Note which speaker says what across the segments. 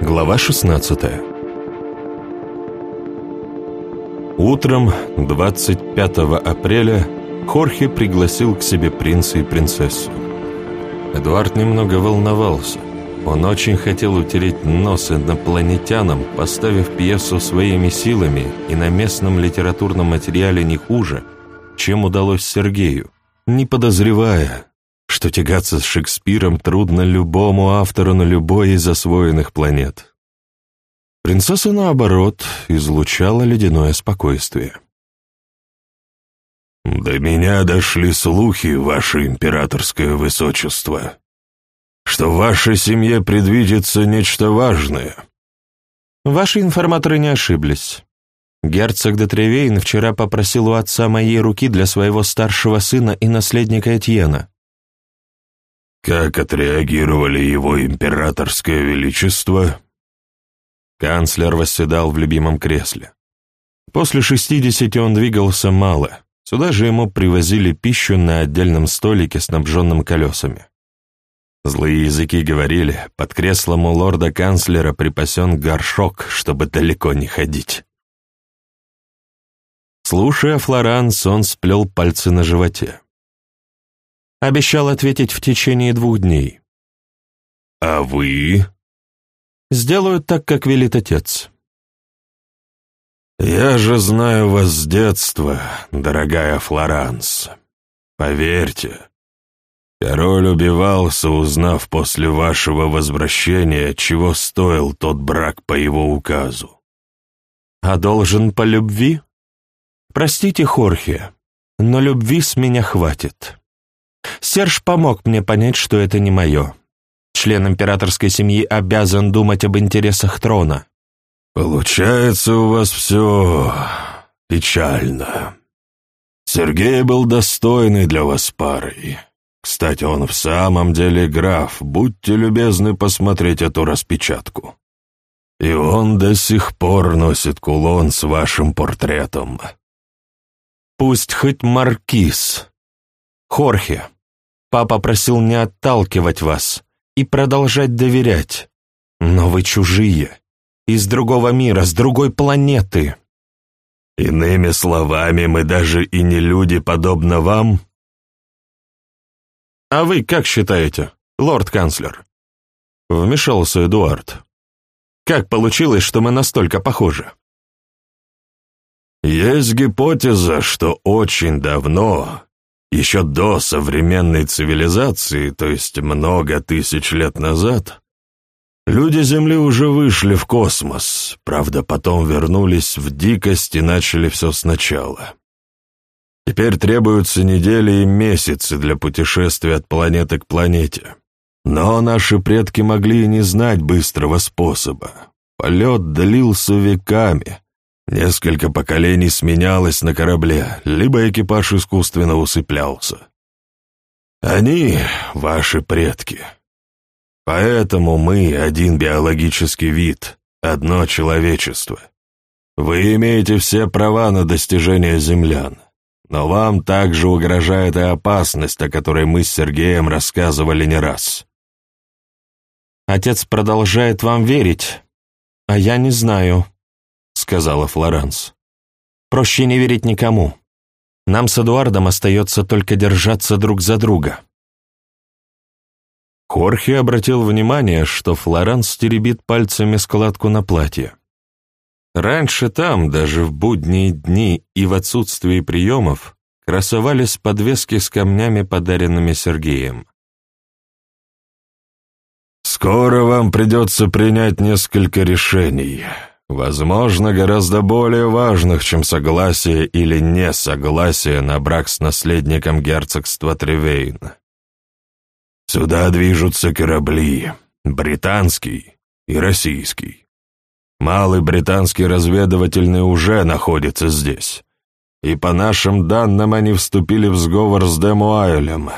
Speaker 1: Глава 16 Утром 25 апреля Хорхе пригласил к себе принца и принцессу. Эдуард немного волновался. Он очень хотел утереть нос инопланетянам, поставив пьесу своими силами и на местном литературном материале не хуже, чем удалось Сергею, не подозревая, что тягаться с Шекспиром трудно любому автору на любой из освоенных планет. Принцесса, наоборот, излучала ледяное спокойствие.
Speaker 2: «До меня дошли слухи, ваше императорское высочество, что в вашей семье предвидится нечто важное».
Speaker 1: «Ваши информаторы не ошиблись. Герцог де Тревейн вчера попросил у отца моей руки для своего старшего сына и наследника Этьена.
Speaker 2: Как отреагировали его императорское величество?
Speaker 1: Канцлер восседал в любимом кресле. После шестидесяти он двигался мало. Сюда же ему привозили пищу на отдельном столике, снабженном колесами. Злые языки говорили, под креслом у лорда-канцлера припасен горшок, чтобы далеко не ходить. Слушая Флоранс, он сплел пальцы на животе. Обещал ответить в течение двух дней.
Speaker 2: «А вы?»
Speaker 1: «Сделаю так, как велит отец».
Speaker 2: «Я же знаю вас с детства, дорогая Флоранс. Поверьте, король убивался, узнав после вашего возвращения, чего стоил тот брак по его указу».
Speaker 1: «А должен по любви? Простите, Хорхе, но любви с меня хватит». Серж помог мне понять, что это не мое. Член императорской семьи обязан думать об интересах трона.
Speaker 2: Получается, у вас все печально. Сергей был достойный для вас парой. Кстати, он в самом деле граф, будьте любезны посмотреть эту распечатку. И он до сих пор носит кулон с вашим портретом.
Speaker 1: Пусть хоть маркиз. Хорхе, Папа просил не отталкивать вас и продолжать доверять. Но вы чужие, из другого мира, с другой планеты.
Speaker 2: Иными словами, мы даже и не люди, подобно вам?
Speaker 1: А вы как считаете, лорд-канцлер? Вмешался Эдуард. Как получилось, что мы настолько похожи?
Speaker 2: Есть гипотеза, что очень давно еще до современной цивилизации, то есть много тысяч лет назад, люди Земли уже вышли в космос, правда, потом вернулись в дикость и начали все сначала. Теперь требуются недели и месяцы для путешествия от планеты к планете. Но наши предки могли и не знать быстрого способа. Полет длился веками, Несколько поколений сменялось на корабле, либо экипаж искусственно усыплялся. Они — ваши предки. Поэтому мы — один биологический вид, одно человечество. Вы имеете все права на достижение землян, но вам также угрожает и опасность, о которой мы с Сергеем рассказывали не раз.
Speaker 1: Отец продолжает вам верить, а я не знаю, сказала Флоранс. «Проще не верить никому. Нам с Эдуардом остается только держаться друг за друга». Хорхе обратил внимание, что Флоранс теребит пальцами складку на платье. Раньше там, даже в будние дни и в отсутствии приемов, красовались подвески с камнями, подаренными Сергеем.
Speaker 2: «Скоро вам придется принять несколько решений», возможно, гораздо более важных, чем согласие или несогласие на брак с наследником герцогства Тревейн. Сюда движутся корабли, британский и российский. Малый британский разведывательный уже находится здесь, и по нашим данным они вступили в сговор с Демуайлем,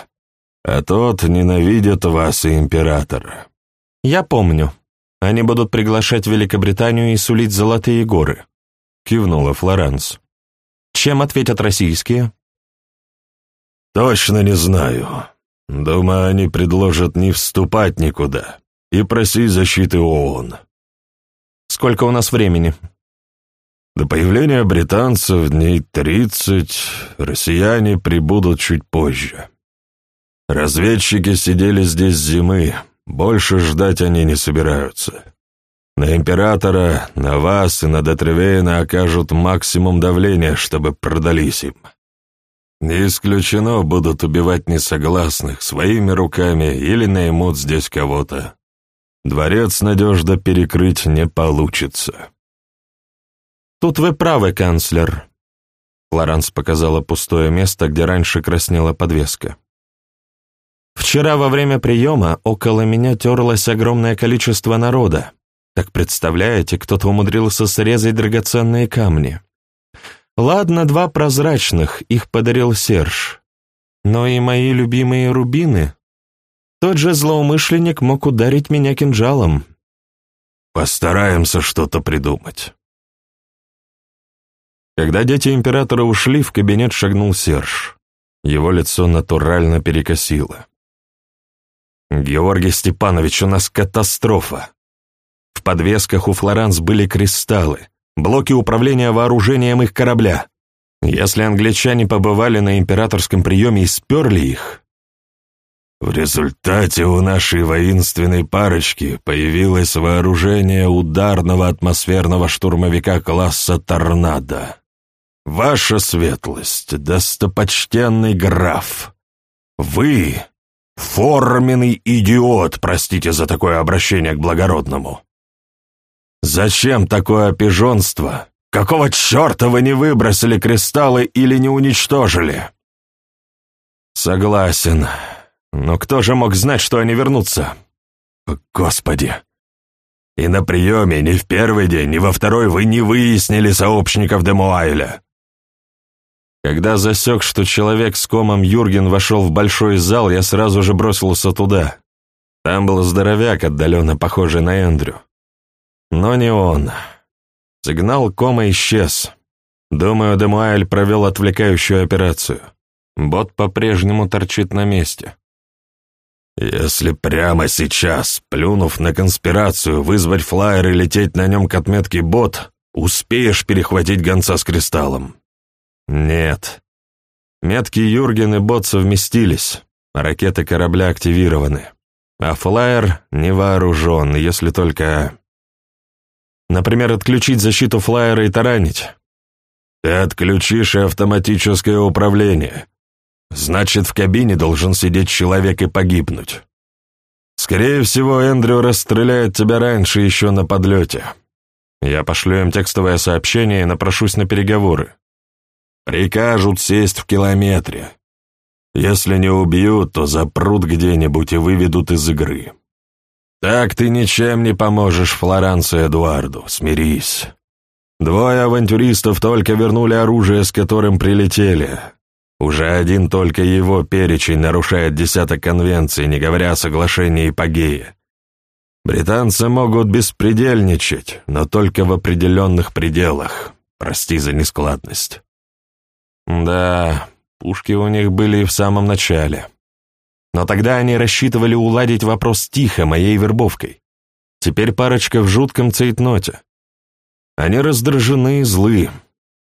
Speaker 2: а тот ненавидит вас и императора.
Speaker 1: «Я помню», они будут приглашать Великобританию и сулить золотые горы», — кивнула Флоранс. «Чем ответят российские?»
Speaker 2: «Точно не знаю. Думаю, они предложат не вступать никуда и просить защиты ООН.
Speaker 1: Сколько у нас времени?»
Speaker 2: До появления британцев дней тридцать, россияне прибудут чуть позже. Разведчики сидели здесь зимы, больше ждать они не собираются. На императора, на вас и на Детревейна окажут максимум давления, чтобы продались им. Не исключено, будут убивать несогласных своими руками или наймут здесь кого-то. Дворец надежно перекрыть не получится.
Speaker 1: «Тут вы правы, канцлер», — Флоранс показала пустое место, где раньше краснела подвеска. «Вчера во время приема около меня терлось огромное количество народа. Так представляете, кто-то умудрился срезать драгоценные камни. Ладно, два прозрачных, их подарил Серж. Но и мои любимые рубины. Тот же злоумышленник мог ударить меня кинжалом».
Speaker 2: «Постараемся что-то придумать».
Speaker 1: Когда дети императора ушли, в кабинет шагнул Серж. Его лицо натурально перекосило. «Георгий Степанович, у нас катастрофа. В подвесках у Флоранс были кристаллы, блоки управления вооружением их корабля. Если англичане побывали на императорском приеме и сперли их...»
Speaker 2: В результате у нашей воинственной парочки появилось вооружение ударного атмосферного штурмовика класса «Торнадо». «Ваша светлость, достопочтенный граф, вы — форменный идиот, простите за такое обращение к благородному. Зачем такое пижонство? Какого черта вы не выбросили кристаллы или не уничтожили?»
Speaker 1: «Согласен. Но кто же мог знать, что они вернутся?»
Speaker 2: «Господи! И на приеме ни в первый день, ни во второй вы не выяснили сообщников Демуайля.
Speaker 1: Когда засек, что человек с комом Юрген вошел в большой зал, я сразу же бросился туда. Там был здоровяк, отдаленно похожий на Эндрю. Но не он. Сигнал кома исчез. Думаю, Демуайль провел отвлекающую операцию. Бот по-прежнему торчит на месте.
Speaker 2: Если прямо сейчас, плюнув на конспирацию, вызвать флайер и лететь на нем к отметке бот, успеешь перехватить гонца с кристаллом.
Speaker 1: Нет. Метки Юрген и Бот совместились, ракеты корабля активированы, а флайер не вооружен, если только... Например, отключить защиту флайера и таранить.
Speaker 2: Ты отключишь и автоматическое управление. Значит, в кабине должен сидеть человек и погибнуть. Скорее всего, Эндрю расстреляет тебя раньше еще на подлете.
Speaker 1: Я пошлю им текстовое сообщение и напрошусь на переговоры.
Speaker 2: Прикажут сесть в километре. Если не убьют, то запрут где-нибудь и выведут из игры. Так ты ничем не поможешь Флоранцу Эдуарду, смирись. Двое авантюристов только вернули оружие, с которым прилетели. Уже один только его перечень нарушает десяток конвенций, не говоря о соглашении Пагея. Британцы могут беспредельничать, но только в определенных пределах. Прости за нескладность.
Speaker 1: Да, пушки у них были и в самом начале. Но тогда они рассчитывали уладить вопрос тихо, моей вербовкой. Теперь парочка в жутком цейтноте. Они раздражены и злы.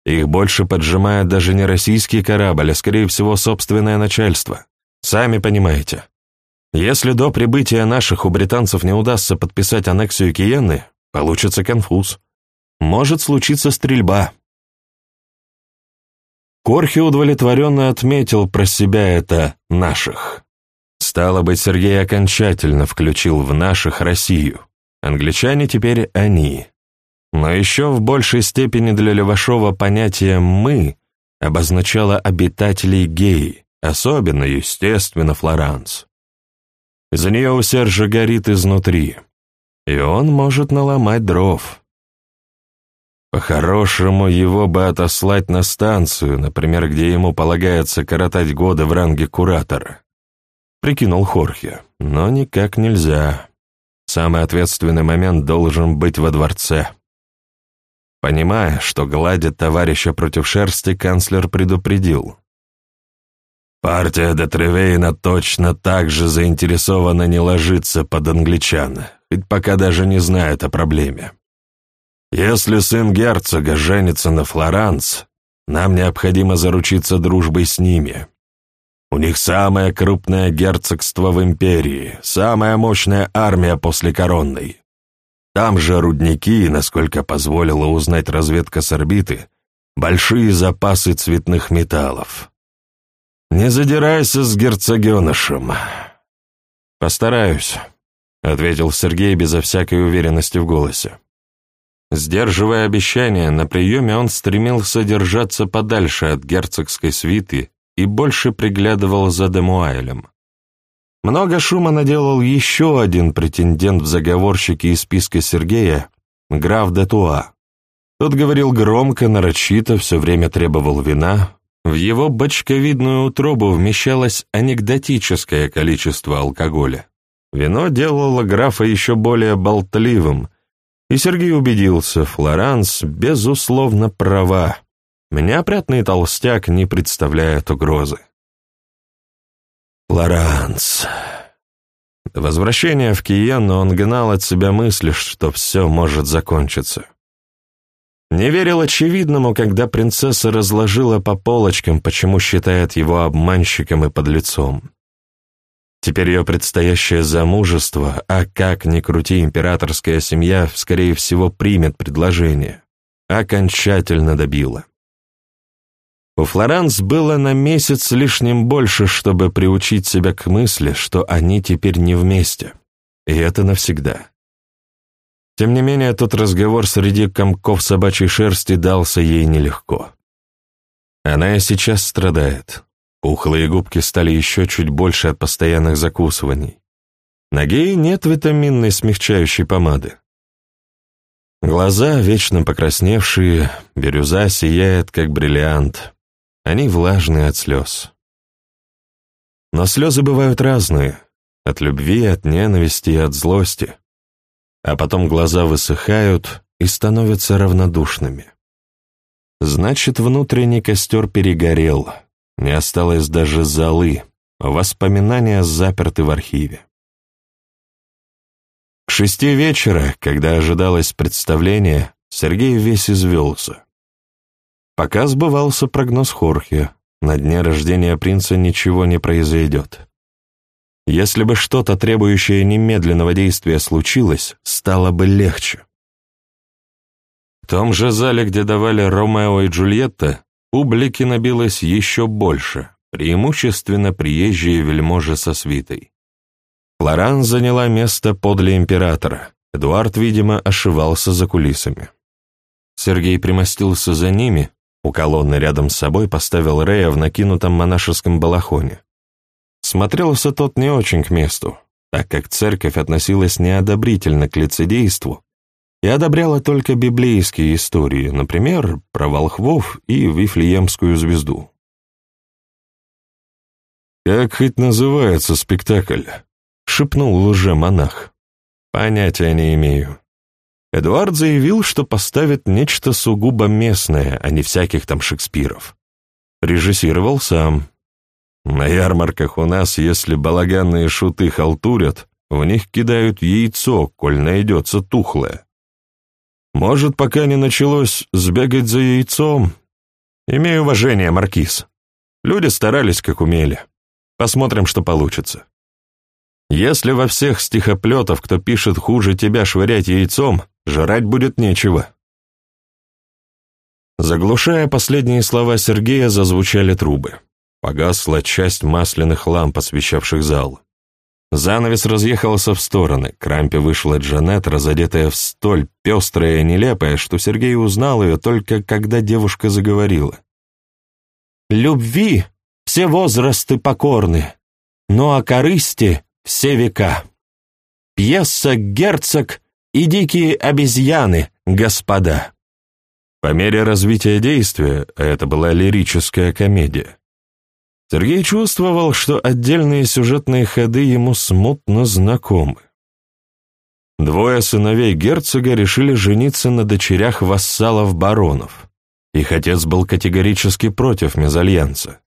Speaker 1: Их больше поджимает даже не российский корабль, а, скорее всего, собственное начальство. Сами понимаете. Если до прибытия наших у британцев не удастся подписать аннексию Киены, получится конфуз. Может случиться стрельба. Корхи удовлетворенно отметил про себя это «наших». Стало быть, Сергей окончательно включил в «наших» Россию. Англичане теперь «они». Но еще в большей степени для Левашова понятие «мы» обозначало обитателей геи, особенно, естественно, Флоранс. За нее у Сержа горит изнутри, и он может наломать дров. По-хорошему, его бы отослать на станцию, например, где ему полагается коротать годы в ранге куратора. Прикинул Хорхе, но никак нельзя. Самый ответственный момент должен быть во дворце. Понимая, что гладит товарища против шерсти, канцлер предупредил. Партия Детревейна точно так же заинтересована не ложиться под англичан, хоть пока даже не знает о проблеме.
Speaker 2: Если сын герцога женится на Флоранс, нам необходимо заручиться дружбой с ними. У них самое крупное герцогство в империи, самая мощная армия после коронной. Там же рудники, насколько позволила узнать разведка с орбиты, большие запасы цветных металлов. Не задирайся с герцогенышем.
Speaker 1: Постараюсь, — ответил Сергей безо всякой уверенности в голосе. Сдерживая обещания, на приеме он стремился держаться подальше от герцогской свиты и больше приглядывал за Демуайлем. Много шума наделал еще один претендент в заговорщики из списка Сергея, граф де Туа. Тот говорил громко, нарочито, все время требовал вина. В его бочковидную утробу вмещалось анекдотическое количество алкоголя. Вино делало графа еще более болтливым, и Сергей убедился, Флоранс, безусловно, права. Неопрятный толстяк не представляет угрозы. Флоранс. До возвращения в Киену он гнал от себя мысли, что все может закончиться. Не верил очевидному, когда принцесса разложила по полочкам, почему считает его обманщиком и подлецом. Теперь ее предстоящее замужество, а как ни крути, императорская семья, скорее всего, примет предложение, окончательно добила. У Флоранс было на месяц лишним больше, чтобы приучить себя к мысли, что они теперь не вместе, и это навсегда. Тем не менее, тот разговор среди комков собачьей шерсти дался ей нелегко. Она и сейчас страдает, Пухлые губки стали еще чуть больше от постоянных закусываний. На гее нет витаминной смягчающей помады. Глаза, вечно покрасневшие, бирюза сияет, как бриллиант. Они влажные от слез. Но слезы бывают разные. От любви, от ненависти и от злости. А потом глаза высыхают и становятся равнодушными. Значит, внутренний костер перегорел — не осталось даже золы, воспоминания заперты в архиве. К шести вечера, когда ожидалось представление, Сергей весь извелся. Пока сбывался прогноз Хорхе, на дне рождения принца ничего не произойдет. Если бы что-то, требующее немедленного действия, случилось, стало бы легче. В том же зале, где давали Ромео и Джульетта, Публики набилось еще больше, преимущественно приезжие вельможи со свитой. Флоран заняла место подле императора. Эдуард, видимо, ошивался за кулисами. Сергей примостился за ними, у колонны рядом с собой поставил Рея в накинутом монашеском балахоне. Смотрелся тот не очень к месту, так как церковь относилась неодобрительно к лицедейству и одобряла только библейские истории, например, про волхвов и Вифлеемскую звезду. «Как хоть называется спектакль?» — шепнул лже-монах. «Понятия не имею». Эдуард заявил, что поставит нечто сугубо местное, а не всяких там Шекспиров. Режиссировал сам. На ярмарках у нас, если балаганные шуты халтурят, в них кидают яйцо, коль найдется тухлое. Может, пока не началось сбегать за яйцом? Имею уважение, Маркиз. Люди старались, как умели. Посмотрим, что получится. Если во всех стихоплетов, кто пишет хуже тебя швырять яйцом, жрать будет нечего. Заглушая последние слова Сергея, зазвучали трубы. Погасла часть масляных ламп, освещавших зал. Занавес разъехался в стороны, к рампе вышла Джанет, разодетая в столь пестрая и нелепая, что Сергей узнал ее только когда девушка заговорила. «Любви все возрасты покорны, но о корысти все века. Пьеса «Герцог» и «Дикие обезьяны», господа». По мере развития действия, а это была лирическая комедия, Сергей чувствовал, что отдельные сюжетные ходы ему смутно знакомы. Двое сыновей герцога решили жениться на дочерях вассалов-баронов. Их отец был категорически против мезальянса.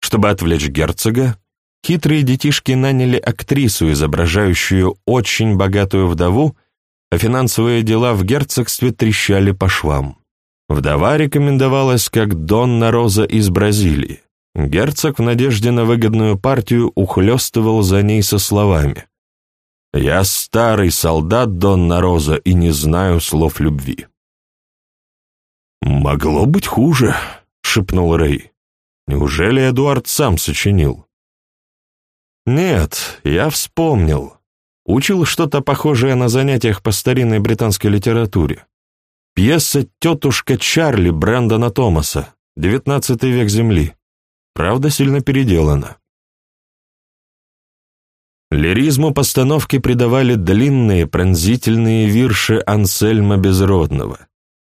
Speaker 1: Чтобы отвлечь герцога, хитрые детишки наняли актрису, изображающую очень богатую вдову, а финансовые дела в герцогстве трещали по швам. Вдова рекомендовалась как Донна Роза из Бразилии. Герцог в надежде на выгодную партию ухлёстывал за ней со словами «Я старый солдат Донна Роза и не знаю слов любви».
Speaker 2: «Могло быть хуже», — шепнул Рэй.
Speaker 1: «Неужели Эдуард сам сочинил?» «Нет, я вспомнил. Учил что-то похожее на занятиях по старинной британской литературе. Пьеса «Тетушка Чарли» Брэндона Томаса, XIX век Земли. Правда, сильно переделана. Лиризму постановки придавали длинные пронзительные вирши Ансельма Безродного.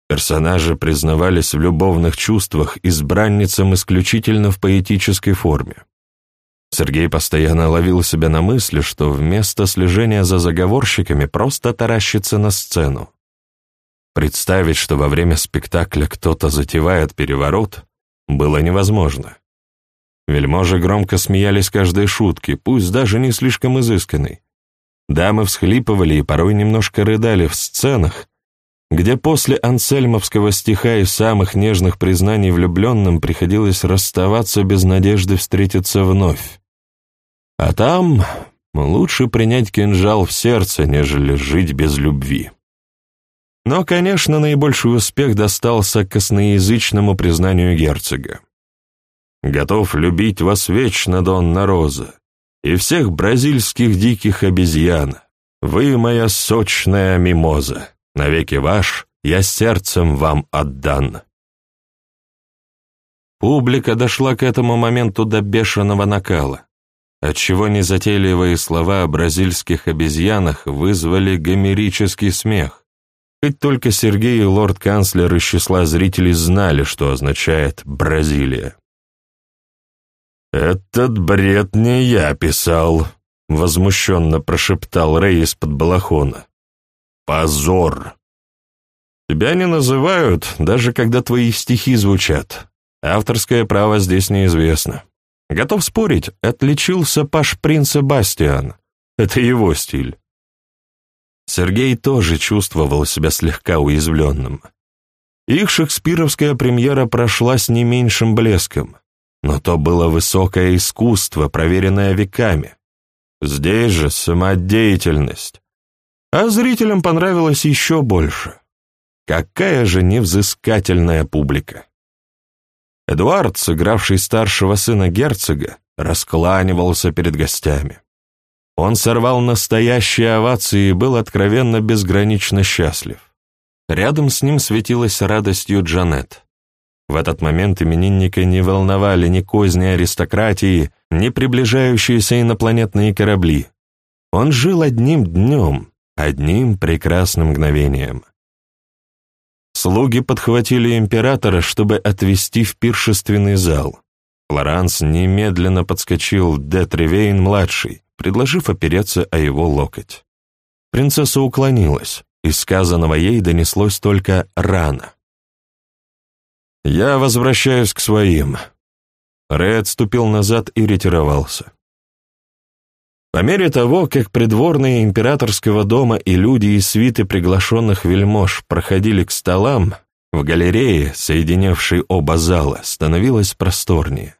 Speaker 1: Персонажи признавались в любовных чувствах избранницам исключительно в поэтической форме. Сергей постоянно ловил себя на мысли, что вместо слежения за заговорщиками просто таращится на сцену. Представить, что во время спектакля кто-то затевает переворот, было невозможно. Вельможи громко смеялись каждой шутке, пусть даже не слишком изысканной. Дамы всхлипывали и порой немножко рыдали в сценах, где после ансельмовского стиха и самых нежных признаний влюбленным приходилось расставаться без надежды встретиться вновь. А там лучше принять кинжал в сердце, нежели жить без любви. Но, конечно, наибольший успех достался косноязычному признанию герцога. «Готов любить вас вечно, Донна Роза, и всех бразильских диких обезьян. Вы моя сочная мимоза, навеки ваш, я сердцем вам отдан». Публика дошла к этому моменту до бешеного накала, отчего незатейливые слова о бразильских обезьянах вызвали гомерический смех. Хоть только Сергей и лорд-канцлер из числа зрителей знали, что означает «Бразилия».
Speaker 2: «Этот бред не я писал», — возмущенно прошептал Рэй из-под балахона. «Позор!»
Speaker 1: «Тебя не называют, даже когда твои стихи звучат. Авторское право здесь неизвестно. Готов спорить, отличился Паш Принц Себастьян. Это его стиль. Сергей тоже чувствовал себя слегка уязвленным. Их шекспировская премьера прошла с не меньшим блеском, но то было высокое искусство, проверенное веками. Здесь же самодеятельность. А зрителям понравилось еще больше. Какая же невзыскательная публика. Эдуард, сыгравший старшего сына герцога, раскланивался перед гостями. Он сорвал настоящие овации и был откровенно безгранично счастлив. Рядом с ним светилась радостью Джанет. В этот момент именинника не волновали ни козни аристократии, ни приближающиеся инопланетные корабли. Он жил одним днем, одним прекрасным мгновением. Слуги подхватили императора, чтобы отвезти в пиршественный зал. Флоранс немедленно подскочил Де Тревейн-младший, предложив опереться о его локоть. Принцесса уклонилась, и сказанного ей донеслось только «рано». «Я возвращаюсь к своим». Рэй отступил назад и ретировался. По мере того, как придворные императорского дома и люди из свиты приглашенных вельмож проходили к столам, в галерее, соединявшей оба зала, становилось просторнее.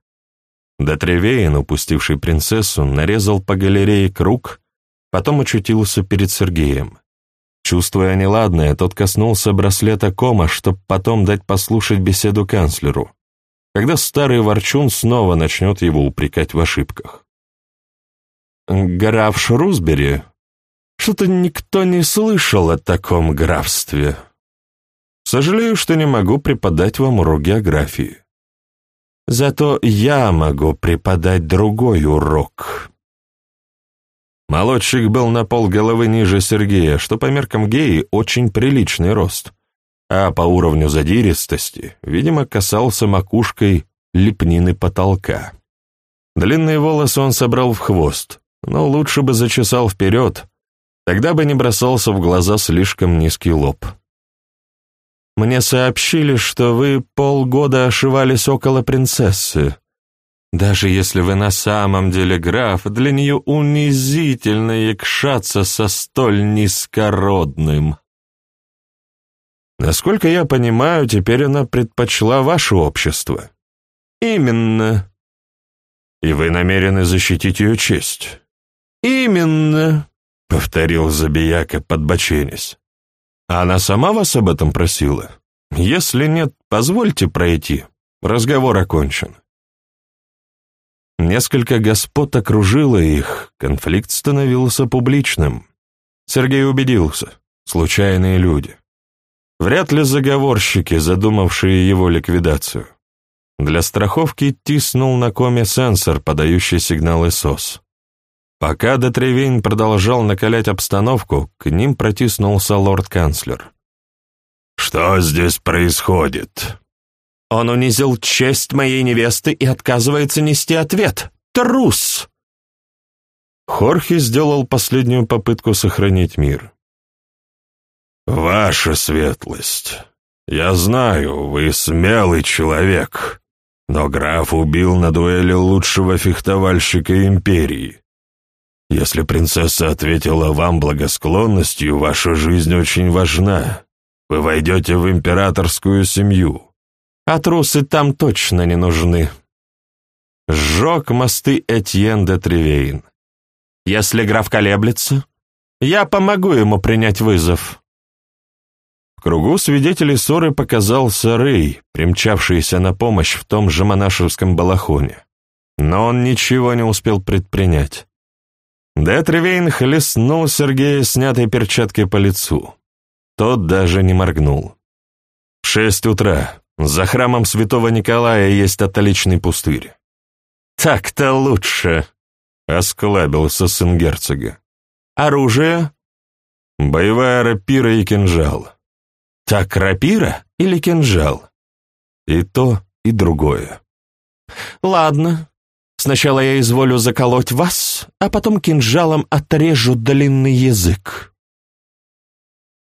Speaker 1: Дотревеин, упустивший принцессу, нарезал по галерее круг, потом очутился перед Сергеем. Чувствуя неладное, тот коснулся браслета кома, чтобы потом дать послушать беседу канцлеру, когда старый ворчун снова начнет его упрекать в ошибках. «Граф Шрусбери? Что-то никто не слышал о таком графстве. Сожалею, что не могу преподать вам урок географии. Зато я могу преподать другой урок. Молодчик был на пол головы ниже Сергея, что по меркам геи очень приличный рост, а по уровню задиристости, видимо, касался макушкой лепнины потолка. Длинные волосы он собрал в хвост, но лучше бы зачесал вперед, тогда бы не бросался в глаза слишком низкий лоб. Мне сообщили, что вы полгода ошивались около принцессы. Даже если вы на самом деле граф, для нее унизительно якшаться со столь низкородным. Насколько я понимаю, теперь она предпочла ваше общество. Именно. И вы намерены защитить ее честь. Именно, — повторил Забияка, подбоченясь. Она сама вас об этом просила? Если нет, позвольте пройти. Разговор окончен. Несколько господ окружило их, конфликт становился публичным. Сергей убедился, случайные люди. Вряд ли заговорщики, задумавшие его ликвидацию. Для страховки тиснул на коме сенсор, подающий сигналы СОС. Пока Детревейн продолжал накалять обстановку, к ним протиснулся лорд-канцлер.
Speaker 2: «Что здесь происходит?»
Speaker 1: «Он унизил честь моей невесты и отказывается нести ответ. Трус!» Хорхе сделал последнюю попытку сохранить мир.
Speaker 2: «Ваша светлость, я знаю, вы смелый человек, но граф убил на дуэли лучшего фехтовальщика империи. Если принцесса ответила вам благосклонностью, ваша жизнь очень важна. Вы войдете в императорскую семью. А трусы там точно не нужны. Сжег мосты Этьен де Тревейн. Если граф колеблется, я помогу ему принять вызов. В кругу свидетелей ссоры показался Рэй, примчавшийся на помощь в том же монашеском балахоне. Но он ничего не успел предпринять. Детревейн хлестнул Сергея снятой перчаткой по лицу. Тот даже не моргнул. шесть утра. За храмом святого Николая есть отличный пустырь. «Так-то лучше», — осклабился сын герцога. «Оружие?» «Боевая рапира и кинжал». «Так рапира или кинжал?» «И то, и другое». «Ладно, Сначала я изволю заколоть вас, а потом кинжалом отрежу длинный язык».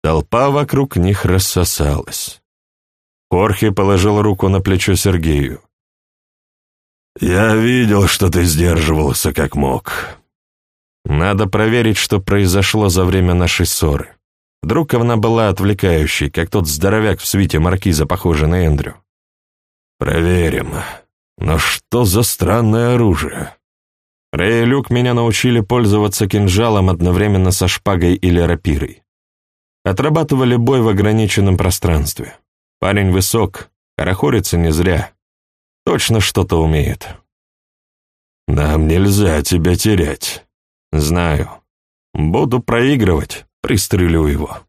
Speaker 2: Толпа вокруг них рассосалась. Хорхе положил руку на плечо Сергею. «Я видел, что ты сдерживался как мог.
Speaker 1: Надо проверить, что произошло за время нашей ссоры. Вдруг она была отвлекающей, как тот здоровяк в свите маркиза, похожий на Эндрю.
Speaker 2: Проверим. Но что за странное оружие?
Speaker 1: Рэй и Люк меня научили пользоваться кинжалом одновременно со шпагой или рапирой. Отрабатывали бой в ограниченном пространстве. Парень высок, хорохорится не зря. Точно что-то умеет.
Speaker 2: Нам нельзя тебя терять.
Speaker 1: Знаю. Буду проигрывать, пристрелю его.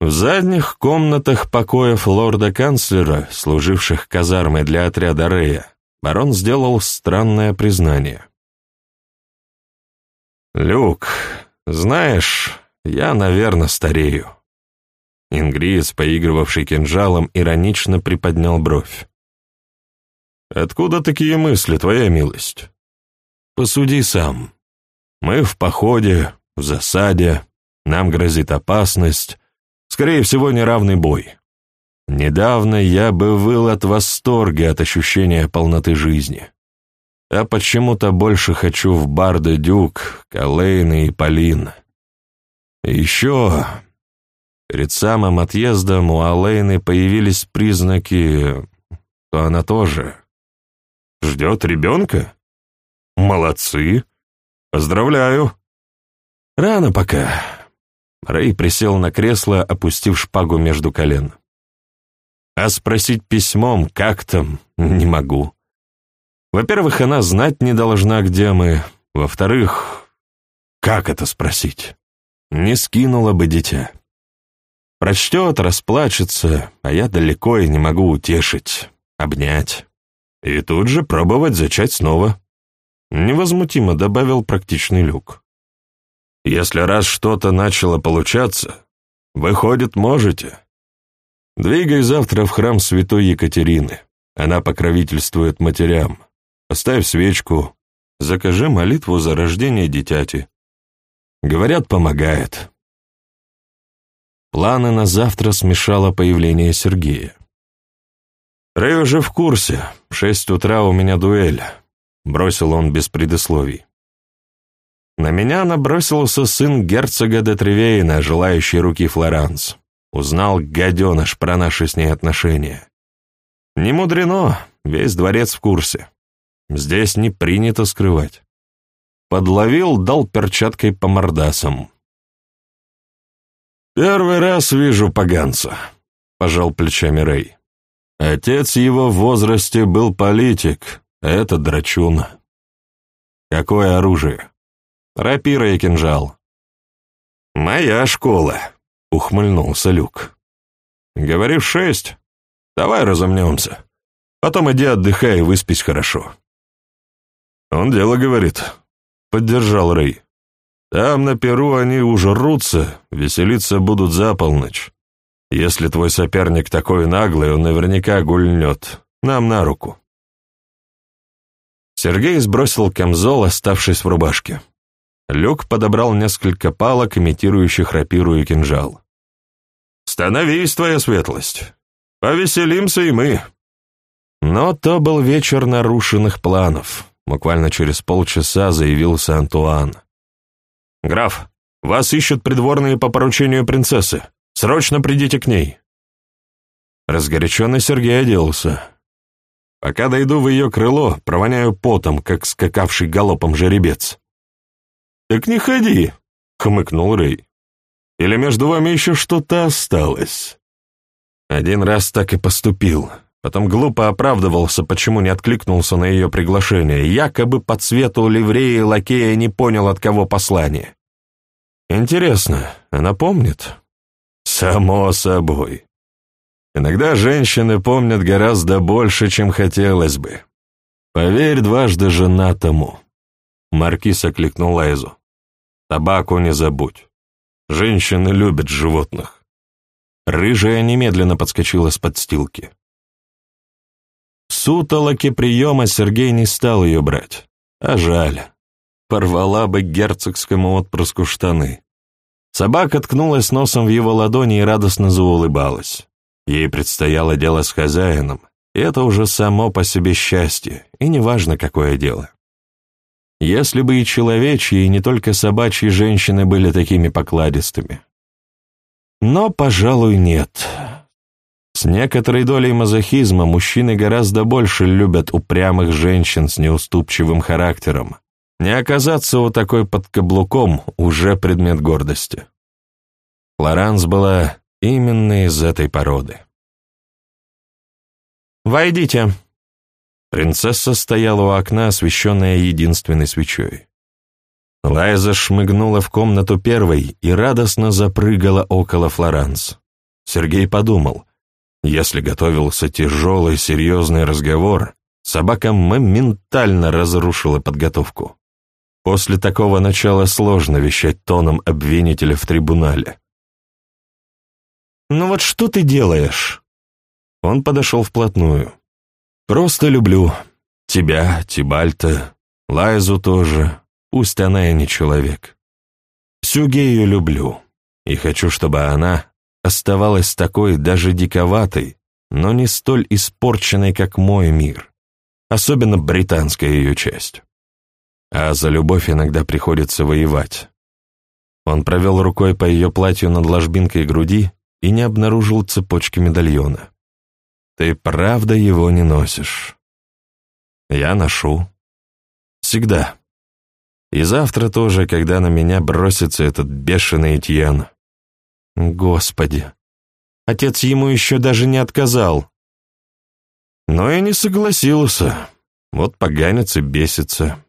Speaker 1: В задних комнатах покоев лорда-канцлера, служивших казармой для отряда Рея, барон сделал странное признание. «Люк, знаешь, я, наверное, старею». Ингриец, поигрывавший кинжалом, иронично приподнял бровь. «Откуда такие мысли, твоя милость?» «Посуди сам. Мы в походе, в засаде, нам грозит опасность, Скорее всего, неравный бой. Недавно я бы выл от восторга от ощущения полноты жизни. А почему-то больше хочу в Барде Дюк, Калейна и Полин. еще перед самым отъездом у Алейны появились признаки, что она тоже ждет ребенка. Молодцы. Поздравляю. Рано пока. Рэй присел на кресло, опустив шпагу между колен. А спросить письмом, как там, не могу. Во-первых, она знать не должна, где мы. Во-вторых, как это спросить? Не скинула бы дитя. Прочтет, расплачется, а я далеко и не могу утешить, обнять. И тут же пробовать зачать снова. Невозмутимо добавил практичный люк. Если раз что-то начало получаться, выходит, можете. Двигай завтра в храм святой Екатерины. Она покровительствует матерям. Оставь свечку, закажи молитву за рождение дитяти. Говорят, помогает. Планы на завтра смешало появление Сергея. Рэй уже в курсе. В шесть утра у меня дуэль. Бросил он без предисловий. На меня набросился сын герцога де Тревейна, желающий руки Флоранс. Узнал гаденыш про наши с ней отношения. Не мудрено, весь дворец в курсе. Здесь не принято скрывать. Подловил, дал перчаткой по мордасам. «Первый раз вижу поганца», — пожал плечами Рэй. «Отец его в возрасте был политик, это драчун». «Какое оружие?» «Рапира и кинжал». «Моя школа», — ухмыльнулся Люк. «Говоришь, шесть? Давай разомнемся. Потом иди отдыхай и выспись хорошо». «Он дело говорит», — поддержал Рэй. «Там на Перу они уже рутся, веселиться будут за полночь. Если твой соперник такой наглый, он наверняка гульнет. Нам на руку». Сергей сбросил камзол, оставшись в рубашке. Люк подобрал несколько палок, имитирующих рапиру и кинжал. «Становись, твоя светлость! Повеселимся и мы!» Но то был вечер нарушенных планов. Буквально через полчаса заявился Антуан. «Граф, вас ищут придворные по поручению принцессы. Срочно придите к ней». Разгоряченный Сергей оделся. «Пока дойду в ее крыло, провоняю потом, как скакавший галопом жеребец». «Так не ходи», — хмыкнул Рэй. «Или между вами еще что-то осталось?» Один раз так и поступил. Потом глупо оправдывался, почему не откликнулся на ее приглашение. Якобы по цвету ливреи лакея не понял, от кого послание. Интересно, она помнит? Само собой. Иногда женщины помнят гораздо больше, чем хотелось бы. Поверь дважды женатому. Маркиз окликнул Лайзу. Табаку не забудь. Женщины любят животных. Рыжая немедленно подскочила с подстилки. Сутолоки приема Сергей не стал ее брать. А жаль. Порвала бы герцогскому отпрыску штаны. Собака ткнулась носом в его ладони и радостно заулыбалась. Ей предстояло дело с хозяином, и это уже само по себе счастье, и неважно, какое дело. Если бы и человечьи, и не только собачьи женщины были такими покладистыми. Но, пожалуй, нет. С некоторой долей мазохизма мужчины гораздо больше любят упрямых женщин с неуступчивым характером. Не оказаться у такой под каблуком уже предмет гордости. Флоранс была именно из этой породы. «Войдите». Принцесса стояла у окна, освещенная единственной свечой. Лайза шмыгнула в комнату первой и радостно запрыгала около Флоранс. Сергей подумал, если готовился тяжелый, серьезный разговор, собака моментально разрушила подготовку. После такого начала сложно вещать тоном обвинителя в трибунале. «Ну вот что ты делаешь?» Он подошел вплотную. «Просто люблю. Тебя, Тибальта, Лайзу тоже, пусть она и не человек. Всю гею люблю, и хочу, чтобы она оставалась такой даже диковатой, но не столь испорченной, как мой мир, особенно британская ее часть. А за любовь иногда приходится воевать. Он провел рукой по ее платью над ложбинкой груди и не обнаружил цепочки медальона. Ты правда его не носишь? Я ношу. Всегда. И завтра тоже, когда на меня бросится этот бешеный Этьен. Господи! Отец ему еще даже не отказал. Но и не согласился. Вот поганец и бесится.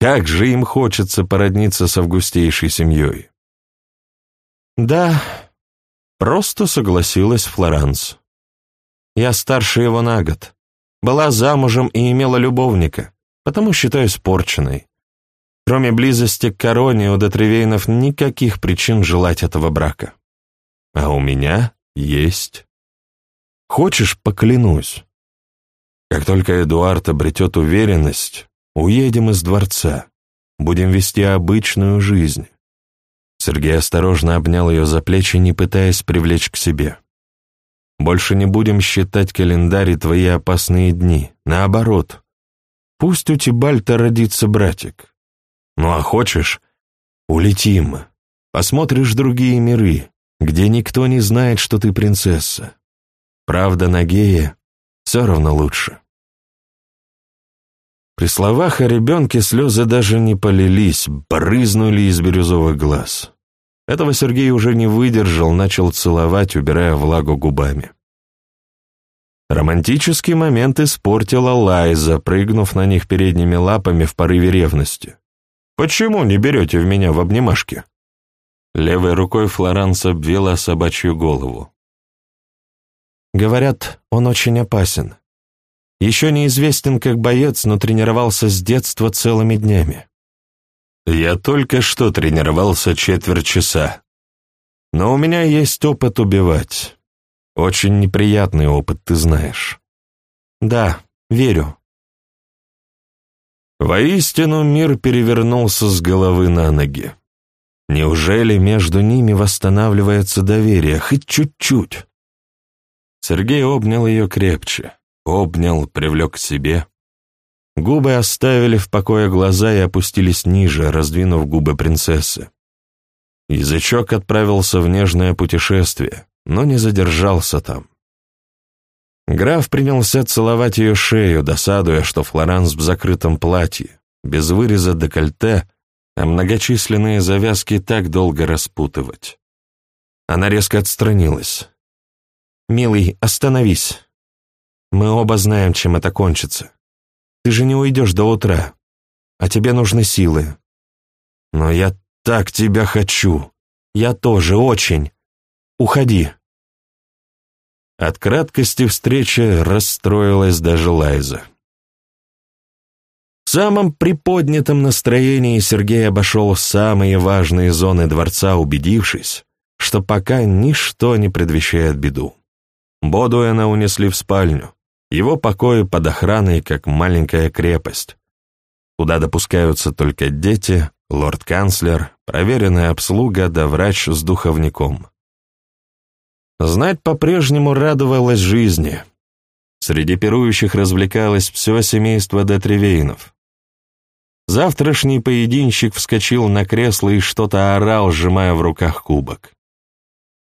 Speaker 1: Как же им хочется породниться с августейшей семьей. Да, просто согласилась Флоранс. Я старше его на год. Была замужем и имела любовника, потому считаю испорченной. Кроме близости к короне, у Дотревейнов никаких причин желать этого брака. А у меня есть. Хочешь, поклянусь. Как только Эдуард обретет уверенность, уедем из дворца, будем вести обычную жизнь. Сергей осторожно обнял ее за плечи, не пытаясь привлечь к себе. Больше не будем считать календарь и твои опасные дни. Наоборот. Пусть у Тибальта родится братик. Ну а хочешь, улетим. Посмотришь другие миры, где никто не знает, что ты принцесса. Правда, на гея все равно лучше. При словах о ребенке слезы даже не полились, брызнули из бирюзовых глаз. Этого Сергей уже не выдержал, начал целовать, убирая влагу губами. Романтический момент испортила Лайза, прыгнув на них передними лапами в порыве ревности. «Почему не берете в меня в обнимашки?» Левой рукой Флоранс обвела собачью голову. «Говорят, он очень опасен. Еще неизвестен как боец, но тренировался с детства целыми днями. Я только что тренировался четверть часа. Но у меня есть опыт убивать. Очень неприятный опыт, ты знаешь. Да, верю. Воистину мир перевернулся с головы на ноги. Неужели между ними восстанавливается доверие, хоть чуть-чуть? Сергей обнял ее крепче. Обнял, привлек к себе. Губы оставили в покое глаза и опустились ниже, раздвинув губы принцессы. Язычок отправился в нежное путешествие, но не задержался там. Граф принялся целовать ее шею, досадуя, что Флоранс в закрытом платье, без выреза декольте, а многочисленные завязки так долго распутывать. Она резко отстранилась. «Милый, остановись!» Мы оба знаем, чем это кончится. Ты же не уйдешь до утра, а тебе нужны силы. Но я так тебя хочу. Я тоже, очень. Уходи. От краткости встречи расстроилась даже Лайза. В самом приподнятом настроении Сергей обошел самые важные зоны дворца, убедившись, что пока ничто не предвещает беду. Бодуэна унесли в спальню, его покои под охраной, как маленькая крепость, куда допускаются только дети, лорд-канцлер, проверенная обслуга да врач с духовником. Знать по-прежнему радовалась жизни. Среди пирующих развлекалось все семейство Детревейнов. Завтрашний поединщик вскочил на кресло и что-то орал, сжимая в руках кубок.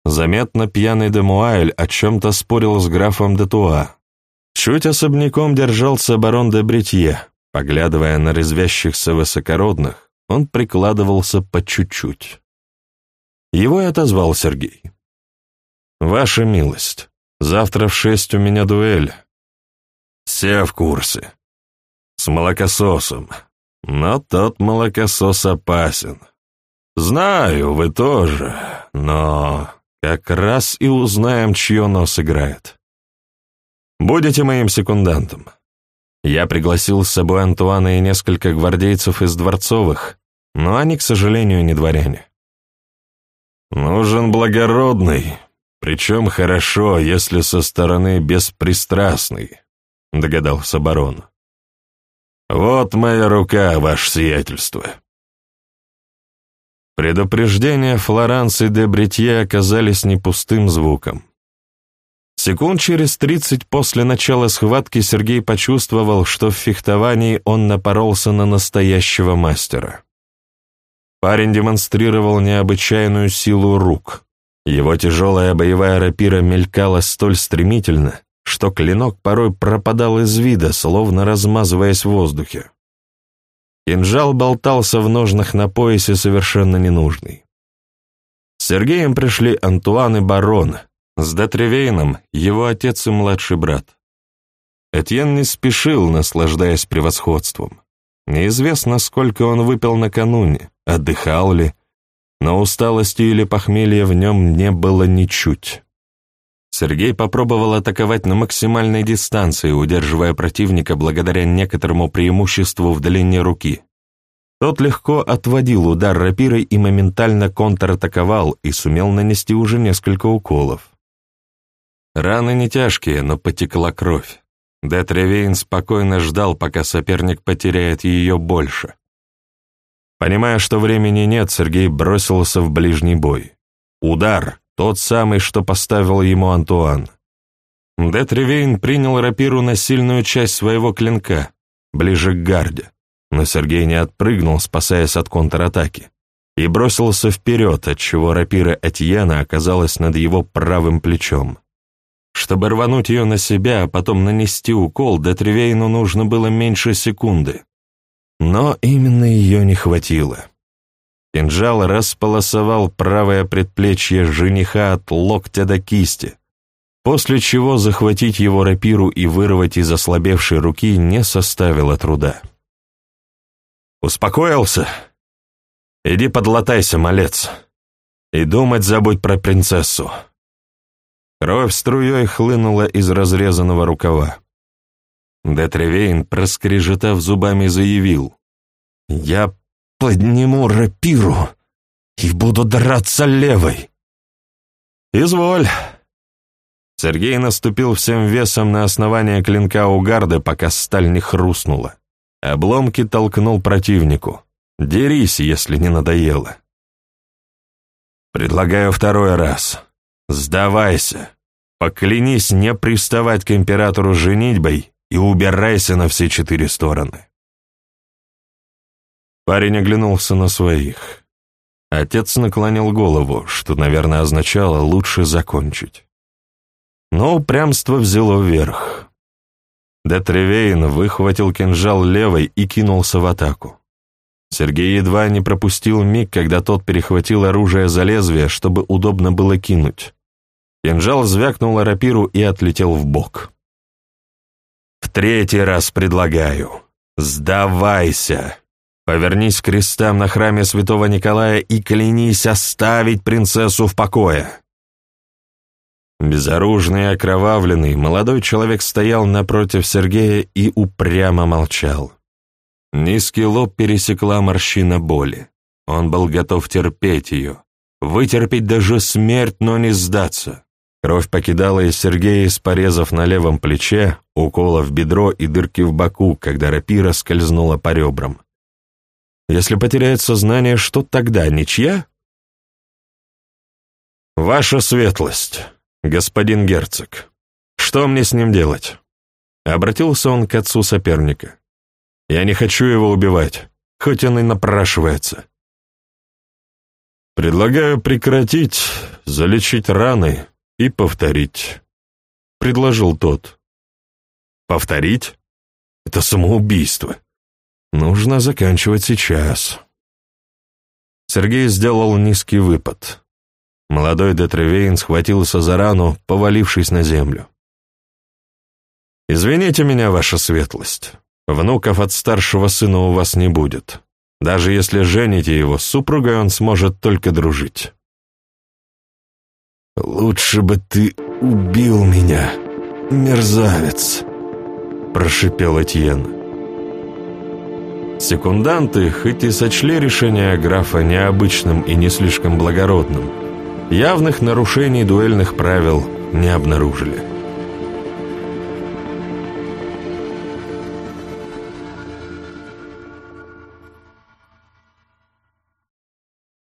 Speaker 1: Заметно пьяный Демуайль о чем-то спорил с графом Детуа. Чуть особняком держался барон де Бретье. Поглядывая на резвящихся высокородных, он прикладывался по чуть-чуть. Его и отозвал Сергей. «Ваша милость, завтра в шесть у меня дуэль». «Все в курсе. С молокососом. Но тот молокосос опасен. Знаю, вы тоже, но как раз и узнаем, чье нос играет». Будете моим секундантом. Я пригласил с собой Антуана и несколько гвардейцев из дворцовых, но они, к сожалению, не дворяне. Нужен благородный, причем хорошо, если со стороны беспристрастный, догадался барон. Вот моя рука, ваше сиятельство. Предупреждения Флоранс и де Бретье оказались не пустым звуком. Секунд через тридцать после начала схватки Сергей почувствовал, что в фехтовании он напоролся на настоящего мастера. Парень демонстрировал необычайную силу рук. Его тяжелая боевая рапира мелькала столь стремительно, что клинок порой пропадал из вида, словно размазываясь в воздухе. Кинжал болтался в ножнах на поясе совершенно ненужный. С Сергеем пришли Антуан и Барон, с Детревейном его отец и младший брат. Этьен не спешил, наслаждаясь превосходством. Неизвестно, сколько он выпил накануне, отдыхал ли, но усталости или похмелья в нем не было ничуть. Сергей попробовал атаковать на максимальной дистанции, удерживая противника благодаря некоторому преимуществу в длине руки. Тот легко отводил удар рапирой и моментально контратаковал и сумел нанести уже несколько уколов. Раны не тяжкие, но потекла кровь. Дед Ревейн спокойно ждал, пока соперник потеряет ее больше. Понимая, что времени нет, Сергей бросился в ближний бой. Удар, тот самый, что поставил ему Антуан. Де Тревейн принял рапиру на сильную часть своего клинка, ближе к гарде, но Сергей не отпрыгнул, спасаясь от контратаки, и бросился вперед, отчего рапира Этьена оказалась над его правым плечом. Чтобы рвануть ее на себя, а потом нанести укол, Де Тревейну нужно было меньше секунды. Но именно ее не хватило. Кинжал располосовал правое предплечье жениха от локтя до кисти, после чего захватить его рапиру и вырвать из ослабевшей руки не составило труда. «Успокоился? Иди подлатайся, малец, и думать забудь про принцессу». Кровь струей хлынула из разрезанного рукава. Детревейн, проскрежетав зубами, заявил. «Я подниму рапиру и буду драться левой». «Изволь». Сергей наступил всем весом на основание клинка у гарды, пока сталь не хрустнула. Обломки толкнул противнику. «Дерись, если не надоело». «Предлагаю второй раз. Сдавайся. Поклянись не приставать к императору женитьбой и убирайся на все четыре стороны». Парень оглянулся на своих. Отец наклонил голову, что, наверное, означало «лучше закончить». Но упрямство взяло вверх. Детревейн выхватил кинжал левой и кинулся в атаку. Сергей едва не пропустил миг, когда тот перехватил оружие за лезвие, чтобы удобно было кинуть. Кинжал звякнул о рапиру и отлетел в бок. «В третий раз предлагаю. Сдавайся!» Повернись к крестам на храме святого Николая и клянись оставить принцессу в покое. Безоружный и окровавленный, молодой человек стоял напротив Сергея и упрямо молчал. Низкий лоб пересекла морщина боли. Он был готов терпеть ее, вытерпеть даже смерть, но не сдаться. Кровь покидала из Сергея из порезов на левом плече, укола в бедро и дырки в боку, когда рапира скользнула по ребрам. Если потеряет сознание, что тогда, ничья? Ваша светлость, господин герцог, что мне с ним делать? Обратился он к отцу соперника. Я не хочу его убивать, хоть он и напрашивается. Предлагаю прекратить, залечить раны и повторить, предложил тот. Повторить? Это самоубийство. Нужно заканчивать сейчас. Сергей сделал низкий выпад. Молодой Детревейн схватился за рану, повалившись на землю. «Извините меня, ваша светлость. Внуков от старшего сына у вас не будет. Даже если жените его, с супругой он сможет только дружить». «Лучше бы ты убил меня, мерзавец», — прошипел Этьен. Секунданты, хоть и сочли решение графа необычным и не слишком благородным, явных нарушений дуэльных правил не обнаружили.